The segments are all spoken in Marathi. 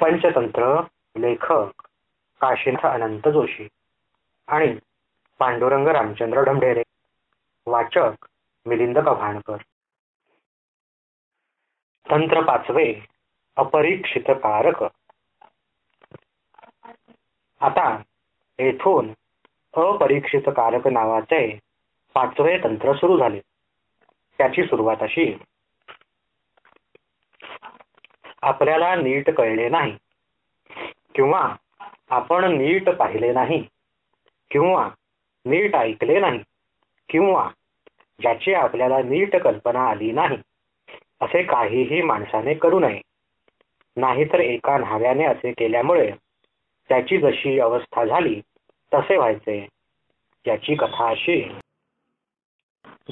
पंचतंत्र लेखक काशीनाथ अनंत जोशी आणि पांडुरंग रामचंद्र ढमढेरे वाचक मिलिंद कव्हाणकर. तंत्र पाचवे अपरीक्षित कारक आता येथून अपरीक्षित कारक नावाचे पाचवे तंत्र सुरू झाले. त्याची सुरुवात अशी आपल्याला नीट कळले नाही. किंवा आपण नीट पाहिले नाही. किंवा नीट ऐकले नाही. किंवा ज्याची आपल्याला नीट कल्पना आली नाही असे काहीही माणसाने करू नये. नाहीतर एका न्हाव्याने असे केल्यामुळे त्याची जशी अवस्था झाली तसे व्हायचे. याची कथा अशी.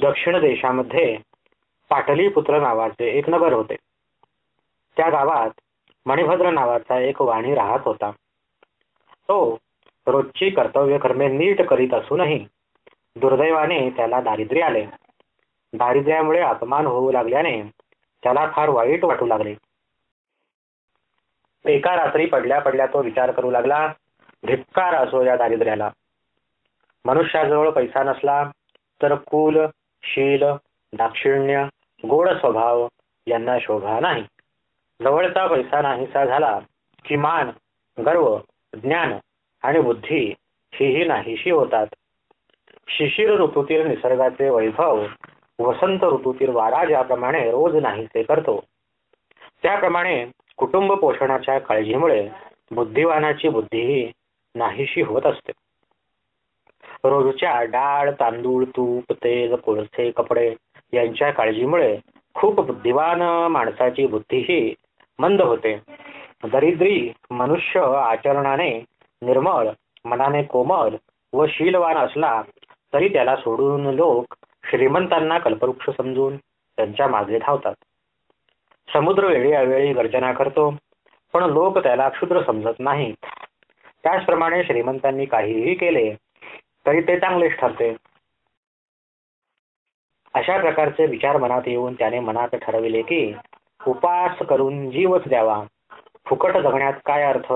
दक्षिण देशामध्ये पाटलीपुत्र नावाचे एक नगर होते. त्या गावात मणिभद्र नावाचा एक वाणी राहत होता. तो रोजची कर्तव्य कर्मे नीट करीत असूनही दुर्दैवाने त्याला दारिद्र्य आले. दारिद्र्यामुळे अपमान होऊ लागल्याने त्याला फार वाईट वाटू लागले. एका रात्री पडल्या पडल्या तो विचार करू लागला धिक्कार असो या दारिद्र्याला. मनुष्याजवळ पैसा नसला तर कुल शील दाक्षिण्य गोड स्वभाव यांना शोभा नाही. जवळचा पैसा नाहीसा झाला की मान गर्व ज्ञान आणि बुद्धी हीही नाहीशी होतात. शिशिर ऋतूतील निसर्गाचे वैभव वसंत ऋतूतील वारा ज्याप्रमाणे रोज नाहीसे करतो. त्याप्रमाणे कुटुंब पोषणाच्या काळजीमुळे बुद्धिवानाची बुद्धीही नाहीशी होत असते. रोजच्या डाळ तांदूळ तूप तेल कोळसे कपडे यांच्या काळजीमुळे खूप बुद्धिवान माणसाची बुद्धीही मंद होते. दरिद्री मनुष्य आचरणाने निर्मळ मनाने कोमल व शीलवान असला तरी त्याला सोडून लोक श्रीमंतांना कल्पवृक्ष समजून त्यांच्या मागे धावतात. समुद्र वेळी अवेळी गर्जना करतो पण लोक त्याला क्षुद्र समजत नाहीत. त्याचप्रमाणे श्रीमंतांनी काहीही केले तरी ते चांगलेच ठरते. अशा प्रकारचे विचार मनात येऊन त्याने मनात ठरविले की उपास करून जीवच द्यावा. फुकट जगण्यात काय अर्थ?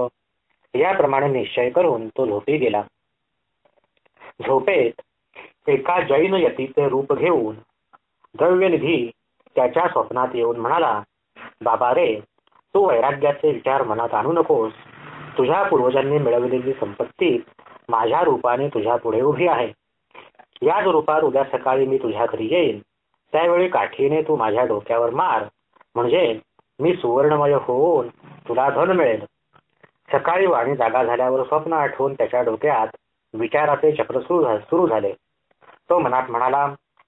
याप्रमाणे निश्चय करून तो झोपी गेला. झोपेत एका जैन यतीचे रूप घेऊन द्रव्यनिधी त्याच्या स्वप्नात येऊन म्हणाला बाबा रे तू वैराग्याचे विचार मनात आणू नकोस. तुझ्या पूर्वजांनी मिळवलेली संपत्ती माझ्या रूपाने तुझ्या पुढे उभी आहे. याच रूपात उद्या सकाळी मी तुझ्या घरी येईन. त्यावेळी काठीने तू माझ्या डोक्यावर मार. म्हणजे मी सुवर्णमय होऊन तुला धन मिळेल. सकाळी वाणी जागा झाल्यावर स्वप्न आठवून त्याच्या डोक्यात विचाराचे चक्र सुरू झाले. तो मनात म्हणाला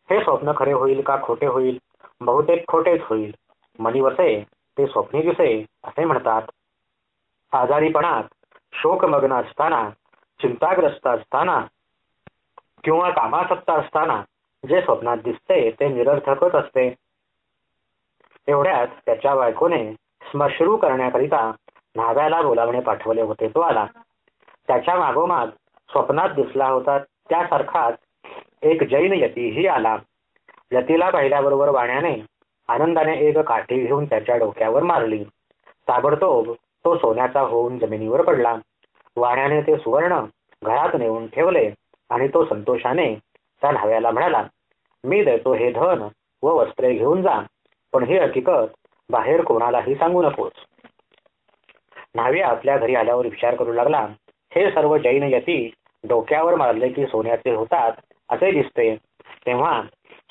हे स्वप्न खरे होईल का खोटे होईल? बहुतेक खोटेच होईल. मनी वसे ते स्वप्नी दिसे असे म्हणतात. आजारीपणात शोकमग्न असताना चिंताग्रस्त असताना किंवा कामासक्त असताना जे स्वप्नात दिसते ते निरर्थकच असते. एवढ्यात त्याच्या बायकोने स्मश्रू करण्याकरिता न्हाव्याला बोलावणे पाठवले होते. तो आला. त्याच्या मागोमाग स्वप्नात दिसला होता. त्यासारखाच एक जैन यतीही आला. यतीला पाहिल्याबरोबर वाण्याने आनंदाने एक काठी घेऊन त्याच्या डोक्यावर मारली. ताबडतोब तो सोन्याचा होऊन जमिनीवर पडला. वाण्याने ते सुवर्ण घरात नेऊन ठेवले आणि तो संतोषाने त्या न्हाव्याला म्हणाला मी देतो हे धन व वस्त्रे घेऊन जा. पण ही हकीकत बाहेर कोणालाही सांगू नकोस. न्हावी आपल्या घरी आल्यावर विचार करू लागला हे सर्व जैन यती डोक्यावर मारले की सोन्याचे होतात असे दिसते. तेव्हा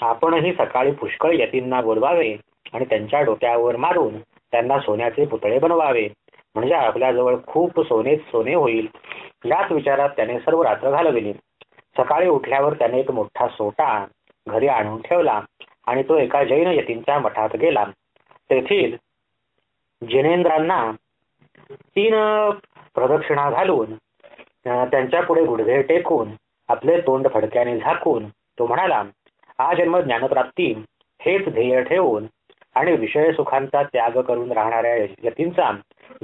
आपणही सकाळी पुष्कळ यतींना बोलवावे आणि त्यांच्या डोक्यावर मारून त्यांना सोन्याचे पुतळे बनवावे. म्हणजे आपल्याजवळ खूप सोनेच सोने होईल याच विचारात त्याने सर्व रात्र घालविली. सकाळी उठल्यावर त्याने एक मोठा सोटा घरी आणून ठेवला. आणि तो एका जैन यतींच्या मठात गेला. तेथील जिनेंद्रांना तीन प्रदक्षिणा घालून त्यांच्या पुढे गुडघे टेकून आपले तोंड फडक्याने झाकून तो म्हणाला हा जन्म ज्ञानप्राप्ती हेच ध्येय ठेवून आणि विषय सुखांचा त्याग करून राहणाऱ्या यतींचा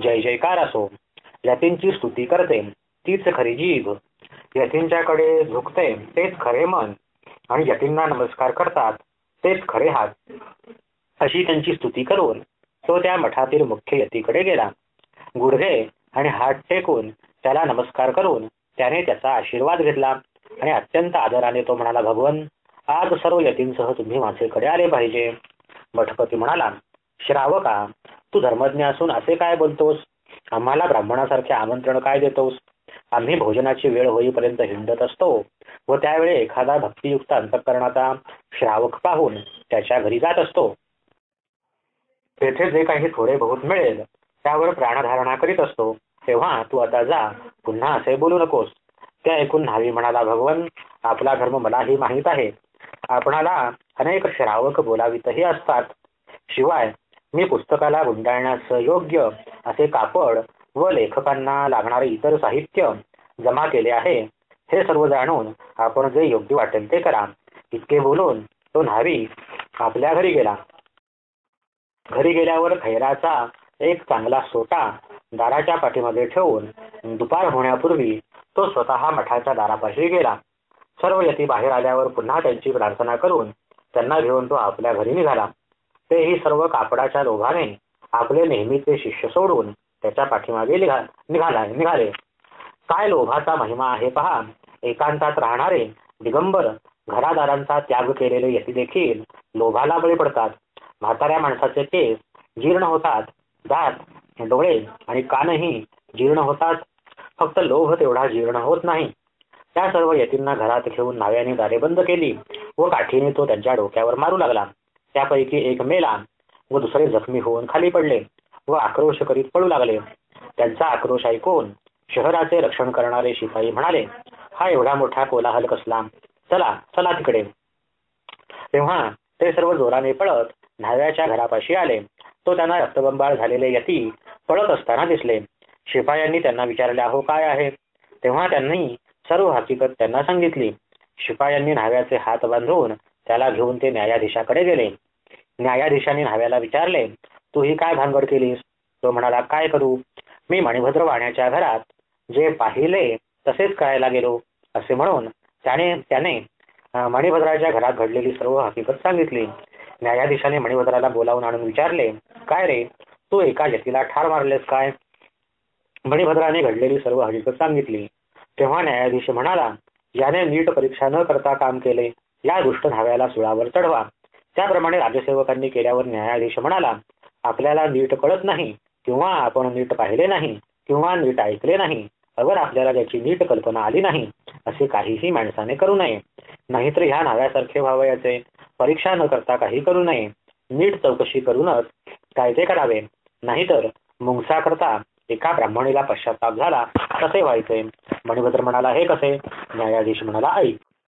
जय जयकार असो. यतींची स्तुती करते तीच खरी जीभ. यतींच्याकडे झुकते तेच खरे मन. आणि यतींना नमस्कार करतात. तेच खरे हात अशी त्यांची स्तुती करून तो त्या मठातील मुख्य यतीकडे गेला. गुडघे आणि हात टेकून त्याला नमस्कार करून त्याने त्याचा आशीर्वाद घेतला आणि अत्यंत आदराने तो म्हणाला भगवन आज सर्व यतींसह तुम्ही माझेकडे आले पाहिजे. मठपती म्हणाला श्रावका तू धर्मज्ञ असून असे काय बोलतोस? आम्हाला ब्राह्मणासारखे आमंत्रण काय देतोस? आम्ही भोजनाची वेळ होईपर्यंत हिंडत असतो व त्यावेळी एखादा भक्तियुक्त अंतकरणाचा श्रावक पाहून त्याच्या घरी जात असतो. तेथे जे काही थोडे बहुत मिळेल त्यावर प्राणधारणा करीत असतो. तेव्हा तू आता जा पुन्हा असे बोलू नकोस. त्या ऐकून न्हावी म्हणाला भगवन आपला धर्म मलाही माहीत आहे. आपणाला अनेक श्रावक बोलावीतही असतात. शिवाय मी पुस्तकाला गुंडाळण्यास योग्य असे कापड व लेखकांना लागणारे इतर साहित्य जमा केले आहे. हे सर्व जाणून आपण जे योग्य वाटेल ते करा. इतके बोलून तो न्हावी आपल्या घरी गेला. घरी गेल्यावर खैराचा एक चांगला सोटा दाराच्या पाठीमध्ये ठेवून दुपार होण्यापूर्वी तो स्वतः मठाच्या दारापाशी गेला. सर्व यती बाहेर आल्यावर पुन्हा त्यांची प्रार्थना करून त्यांना घेऊन तो आपल्या घरी निघाला. तेही सर्व कापडाच्या लोभाने आपले नेहमीचे शिष्य सोडून त्याच्या पाठीमागे निघाला निघाले. काय लोभाचा महिमा आहे पहा एकांतात राहणारे दिगंबर घरादारांचा त्याग केलेले यती देखील लोभाला बळी पडतात. म्हाताऱ्या माणसाचे केस जीर्ण होतात. दात डोळे आणि कानही जीर्ण होतात. फक्त लोभ तेवढा जीर्ण होत नाही. त्या सर्व यतींना घरात घेऊन नाव्याने दारे बंद केली व काठीने तो त्यांच्या डोक्यावर मारू लागला. त्यापैकी एक मेला व दुसरे जखमी होऊन खाली पडले व आक्रोश करीत पडू लागले. त्यांचा आक्रोश ऐकून शहराचे रक्षण करणारे शिपाई म्हणाले हा एवढा मोठा कोलाहल कसला? चला चला तिकडे. तेव्हा ते सर्व जोराने पळत न्हाव्याच्या घरापाशी आले. तो त्यांना रक्तबंबाळ झालेले यती पळत असताना दिसले. शिपायांनी त्यांना विचारले अहो काय आहे? तेव्हा त्यांनी सर्व हकीकत त्यांना सांगितली. शिपायांनी न्हाव्याचे हात बांधून त्याला घेऊन ते न्यायाधीशाकडे गेले. न्यायाधीशाने न्हाव्याला विचारले तू ही काय भानगड केलीस? तो म्हणाला काय करू? मी मणिभद्र वाण्याच्या घरात जे पाहिले तसेच करायला गेलो असे म्हणून त्याने त्याने मणिभद्राच्या घरात घडलेली सर्व हकीकत सांगितली. न्यायाधीशाने मणिभद्राला बोलावून आणून विचारले काय रे? तू एका जतीला ठार मारलेस काय? मणिभद्राने घडलेली सर्व हकीकत सांगितली. तेव्हा न्यायाधीश म्हणाला याने नीट परीक्षा न करता काम केले. या दुष्ट धाव्याला सुळावर चढवा. त्याप्रमाणे राज्यसेवकांनी केल्यावर न्यायाधीश म्हणाला आपल्याला नीट कळत नाही. किंवा आपण नीट पाहिले नाही. किंवा नीट ऐकले नाही. अगर आपल्याला त्याची नीट कल्पना आली नाही असे काहीही माणसाने करू नये. नाहीतर ह्या नाव्यासारखे व्हावयाचे. परीक्षा न करता काही करू नये. नीट चौकशी करूनच कायदे करावे. नाहीतर मुंगसा करता एका ब्राह्मणीला पश्चाताप झाला कसे व्हायचे. मणिभद्र म्हणाला हे कसे? न्यायाधीश म्हणाला ऐक.